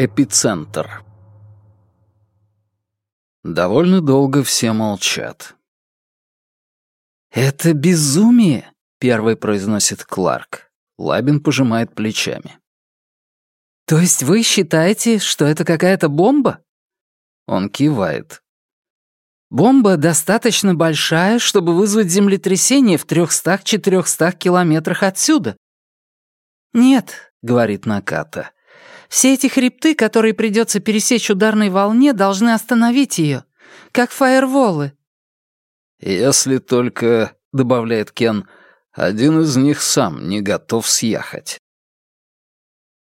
Эпицентр. Довольно долго все молчат. «Это безумие!» — первый произносит Кларк. Лабин пожимает плечами. «То есть вы считаете, что это какая-то бомба?» Он кивает. «Бомба достаточно большая, чтобы вызвать землетрясение в 300-400 километрах отсюда?» «Нет», — говорит Наката. «Все эти хребты, которые придется пересечь ударной волне, должны остановить ее, как фаерволы». «Если только», — добавляет Кен, — «один из них сам не готов съехать».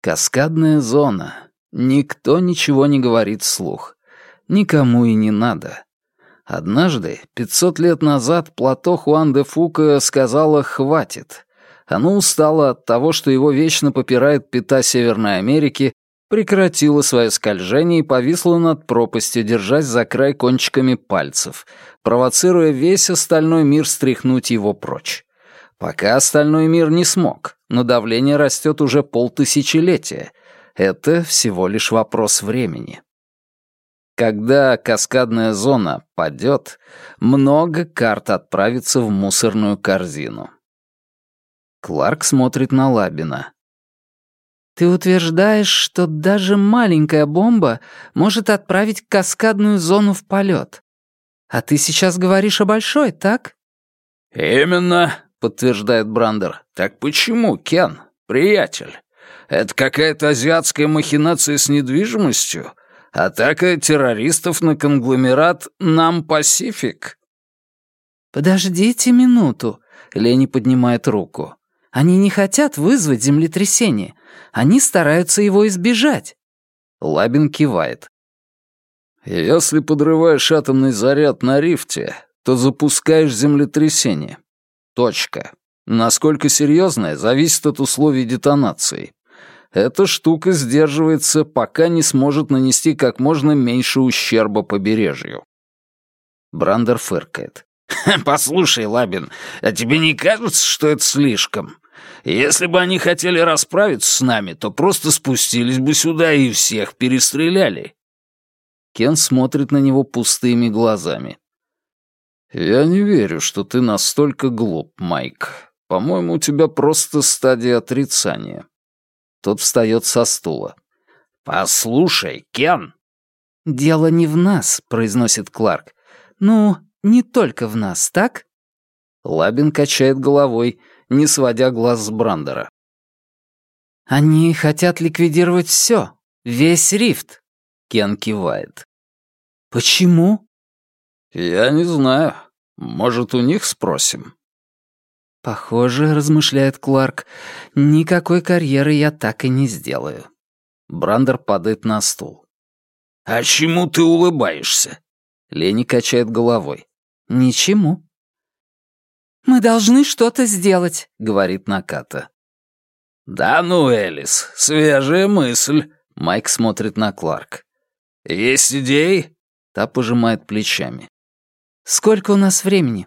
Каскадная зона. Никто ничего не говорит вслух. Никому и не надо. Однажды, 500 лет назад, плато Хуан де Фука сказала «хватит». Оно устало от того, что его вечно попирает пята Северной Америки, прекратило свое скольжение и повисло над пропастью, держась за край кончиками пальцев, провоцируя весь остальной мир стряхнуть его прочь. Пока остальной мир не смог, но давление растет уже полтысячелетия. Это всего лишь вопрос времени. Когда каскадная зона падет, много карт отправится в мусорную корзину. Кларк смотрит на Лабина. «Ты утверждаешь, что даже маленькая бомба может отправить каскадную зону в полет. А ты сейчас говоришь о большой, так?» «Именно», подтверждает Брандер. «Так почему, Кен, приятель? Это какая-то азиатская махинация с недвижимостью? Атака террористов на конгломерат «Нам Пасифик»?» «Подождите минуту», — Лени поднимает руку. «Они не хотят вызвать землетрясение. Они стараются его избежать». Лабин кивает. «Если подрываешь атомный заряд на рифте, то запускаешь землетрясение. Точка. Насколько серьезная, зависит от условий детонации. Эта штука сдерживается, пока не сможет нанести как можно меньше ущерба побережью. Брандер фыркает. «Послушай, Лабин, а тебе не кажется, что это слишком? Если бы они хотели расправиться с нами, то просто спустились бы сюда и всех перестреляли». Кен смотрит на него пустыми глазами. «Я не верю, что ты настолько глуп, Майк. По-моему, у тебя просто стадия отрицания». Тот встает со стула. «Послушай, Кен!» «Дело не в нас», — произносит Кларк. «Ну, не только в нас, так?» Лабин качает головой, не сводя глаз с Брандера. «Они хотят ликвидировать все, весь рифт», — Кен кивает. «Почему?» «Я не знаю. Может, у них спросим?» «Похоже, — размышляет Кларк, — никакой карьеры я так и не сделаю». Брандер падает на стул. «А чему ты улыбаешься?» Лени качает головой. «Ничему». «Мы должны что-то сделать», — говорит Наката. «Да ну, Элис, свежая мысль», — Майк смотрит на Кларк. «Есть идеи?» Та пожимает плечами. Сколько у нас времени?»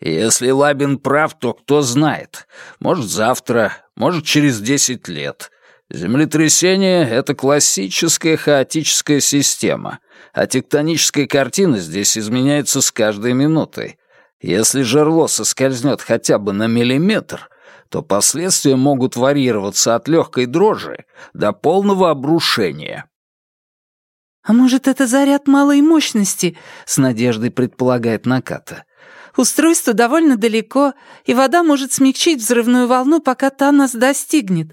«Если Лабин прав, то кто знает. Может, завтра, может, через десять лет. Землетрясение — это классическая хаотическая система, а тектоническая картина здесь изменяется с каждой минутой. Если жерло соскользнет хотя бы на миллиметр, то последствия могут варьироваться от легкой дрожи до полного обрушения. «А может, это заряд малой мощности?» — с надеждой предполагает Наката. «Устройство довольно далеко, и вода может смягчить взрывную волну, пока та нас достигнет».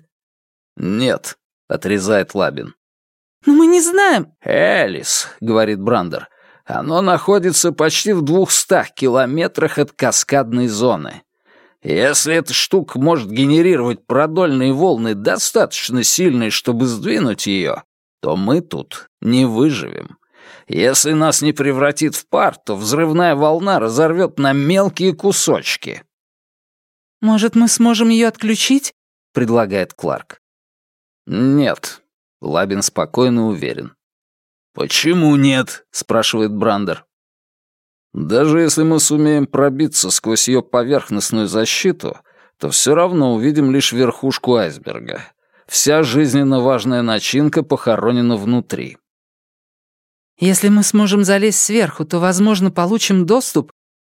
«Нет», — отрезает Лабин. «Но мы не знаем». «Элис», — говорит Брандер, — «оно находится почти в двухстах километрах от каскадной зоны. Если эта штука может генерировать продольные волны достаточно сильные, чтобы сдвинуть ее, то мы тут не выживем. Если нас не превратит в пар, то взрывная волна разорвет на мелкие кусочки». «Может, мы сможем ее отключить?» — предлагает Кларк. «Нет», — Лабин спокойно уверен. «Почему нет?» — спрашивает Брандер. «Даже если мы сумеем пробиться сквозь ее поверхностную защиту, то все равно увидим лишь верхушку айсберга. Вся жизненно важная начинка похоронена внутри. «Если мы сможем залезть сверху, то, возможно, получим доступ?»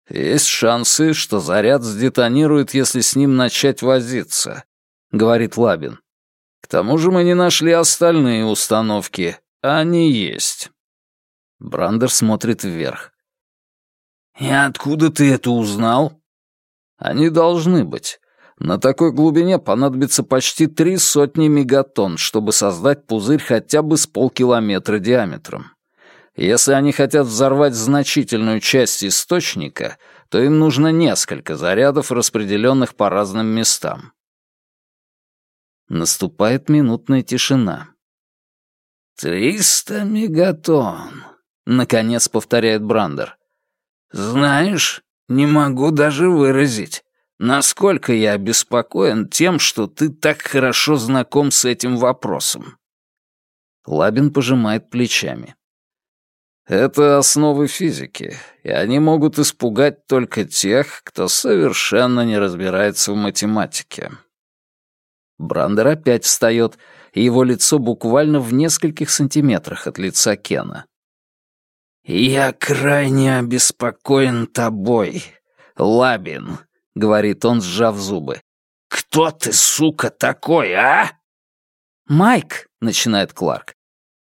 «Есть шансы, что заряд сдетонирует, если с ним начать возиться», — говорит Лабин. «К тому же мы не нашли остальные установки. Они есть». Брандер смотрит вверх. «И откуда ты это узнал?» «Они должны быть. На такой глубине понадобится почти три сотни мегатонн, чтобы создать пузырь хотя бы с полкилометра диаметром. Если они хотят взорвать значительную часть источника, то им нужно несколько зарядов, распределенных по разным местам. Наступает минутная тишина. «Триста мегатонн», — наконец повторяет Брандер. «Знаешь, не могу даже выразить, Насколько я обеспокоен тем, что ты так хорошо знаком с этим вопросом?» Лабин пожимает плечами. «Это основы физики, и они могут испугать только тех, кто совершенно не разбирается в математике». Брандер опять встает, и его лицо буквально в нескольких сантиметрах от лица Кена. «Я крайне обеспокоен тобой, Лабин», — говорит он, сжав зубы. «Кто ты, сука, такой, а?» «Майк», — начинает Кларк.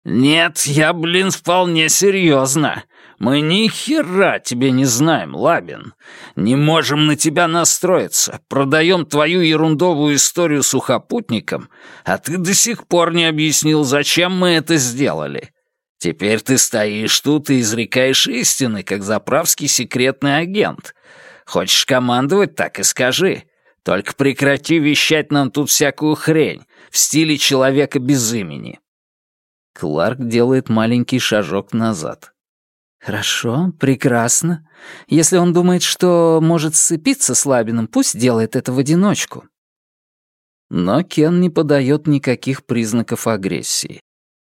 «Нет, я, блин, вполне серьезно. Мы ни хера тебе не знаем, Лабин. Не можем на тебя настроиться. Продаем твою ерундовую историю сухопутникам, а ты до сих пор не объяснил, зачем мы это сделали. Теперь ты стоишь тут и изрекаешь истины, как заправский секретный агент. Хочешь командовать, так и скажи. Только прекрати вещать нам тут всякую хрень в стиле человека без имени». Кларк делает маленький шажок назад. «Хорошо, прекрасно. Если он думает, что может сцепиться с Лабиным, пусть делает это в одиночку». Но Кен не подает никаких признаков агрессии.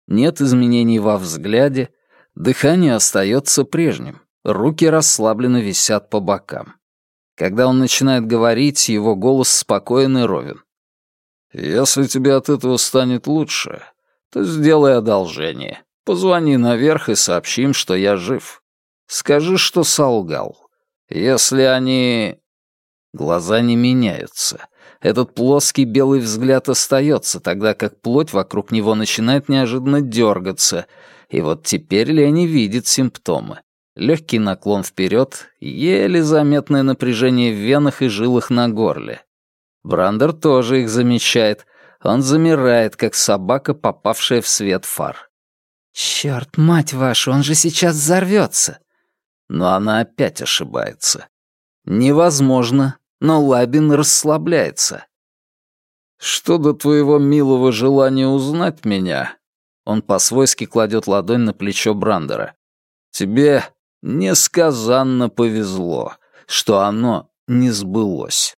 Нет изменений во взгляде, дыхание остается прежним, руки расслабленно висят по бокам. Когда он начинает говорить, его голос спокоен и ровен. «Если тебе от этого станет лучше, то сделай одолжение. Позвони наверх и сообщи им, что я жив. Скажи, что солгал. Если они...» Глаза не меняются. Этот плоский белый взгляд остается, тогда как плоть вокруг него начинает неожиданно дергаться, и вот теперь Лени видит симптомы легкий наклон вперед, еле заметное напряжение в венах и жилах на горле. Брандер тоже их замечает. Он замирает, как собака, попавшая в свет фар. «Чёрт, мать вашу, он же сейчас взорвётся!» Но она опять ошибается. Невозможно, но Лабин расслабляется. «Что до твоего милого желания узнать меня?» Он по-свойски кладет ладонь на плечо Брандера. «Тебе Несказанно повезло, что оно не сбылось.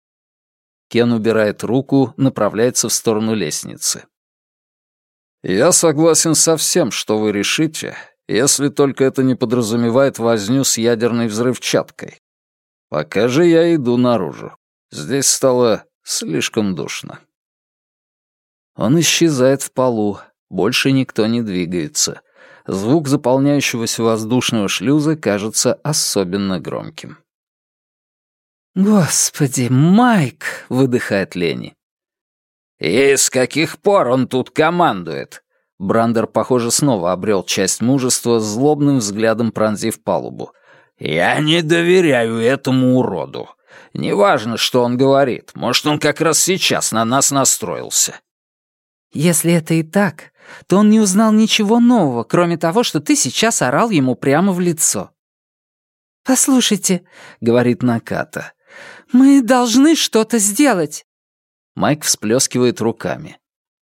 Кен убирает руку, направляется в сторону лестницы. «Я согласен со всем, что вы решите, если только это не подразумевает возню с ядерной взрывчаткой. Пока же я иду наружу. Здесь стало слишком душно». Он исчезает в полу, больше никто не двигается звук заполняющегося воздушного шлюза кажется особенно громким. «Господи, Майк!» — выдыхает Лени. «И с каких пор он тут командует?» Брандер, похоже, снова обрел часть мужества, злобным взглядом пронзив палубу. «Я не доверяю этому уроду. Неважно, что он говорит. Может, он как раз сейчас на нас настроился». «Если это и так, то он не узнал ничего нового, кроме того, что ты сейчас орал ему прямо в лицо. «Послушайте», — говорит Наката, — «мы должны что-то сделать». Майк всплескивает руками.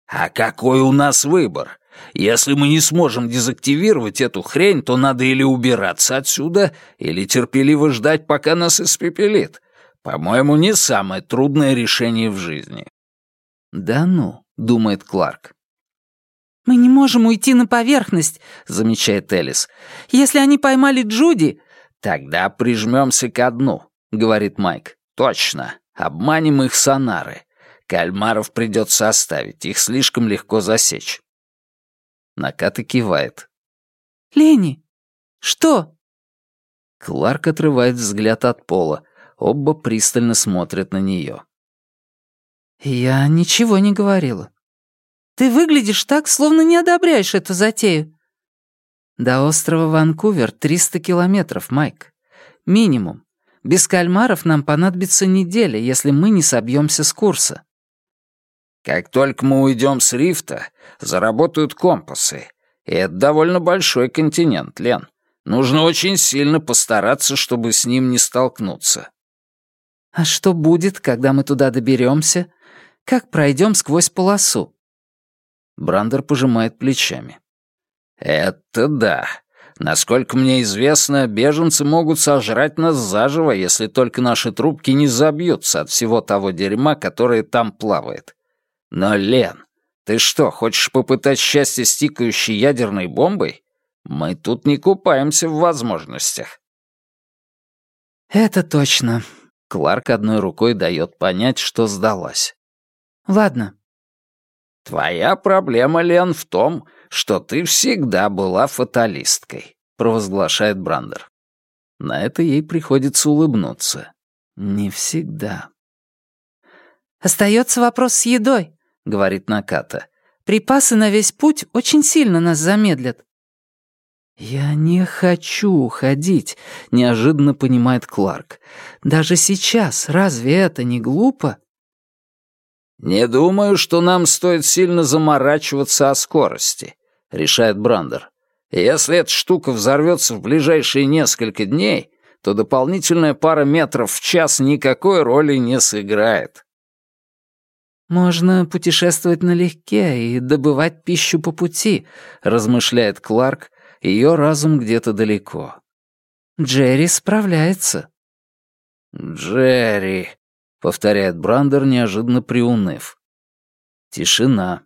«А какой у нас выбор? Если мы не сможем дезактивировать эту хрень, то надо или убираться отсюда, или терпеливо ждать, пока нас испепелит. По-моему, не самое трудное решение в жизни». «Да ну», — думает Кларк. «Мы не можем уйти на поверхность», — замечает Элис. «Если они поймали Джуди...» «Тогда прижмемся ко дну», — говорит Майк. «Точно. Обманем их сонары. Кальмаров придется оставить, их слишком легко засечь. Наката кивает. «Лени, что?» Кларк отрывает взгляд от пола. Оба пристально смотрят на нее. «Я ничего не говорила. Ты выглядишь так, словно не одобряешь эту затею». «До острова Ванкувер 300 километров, Майк. Минимум. Без кальмаров нам понадобится неделя, если мы не собьемся с курса». «Как только мы уйдем с рифта, заработают компасы. И это довольно большой континент, Лен. Нужно очень сильно постараться, чтобы с ним не столкнуться». «А что будет, когда мы туда доберемся? Как пройдем сквозь полосу?» Брандер пожимает плечами. «Это да. Насколько мне известно, беженцы могут сожрать нас заживо, если только наши трубки не забьются от всего того дерьма, которое там плавает. Но, Лен, ты что, хочешь попытать счастье с тикающей ядерной бомбой? Мы тут не купаемся в возможностях». «Это точно», Кларк одной рукой дает понять, что сдалась. «Ладно». «Твоя проблема, Лен, в том, что ты всегда была фаталисткой», — провозглашает Брандер. На это ей приходится улыбнуться. Не всегда. «Остается вопрос с едой», — говорит Наката. «Припасы на весь путь очень сильно нас замедлят». «Я не хочу уходить», — неожиданно понимает Кларк. «Даже сейчас, разве это не глупо?» «Не думаю, что нам стоит сильно заморачиваться о скорости», — решает Брандер. «Если эта штука взорвется в ближайшие несколько дней, то дополнительная пара метров в час никакой роли не сыграет». «Можно путешествовать налегке и добывать пищу по пути», — размышляет Кларк, ее разум где-то далеко. Джерри справляется. «Джерри», — повторяет Брандер, неожиданно приуныв. Тишина.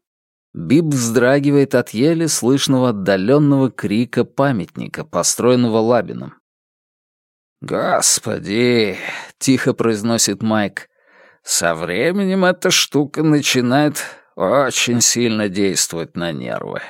Биб вздрагивает от еле слышного отдаленного крика памятника, построенного Лабином. «Господи!» — тихо произносит Майк. «Со временем эта штука начинает очень сильно действовать на нервы».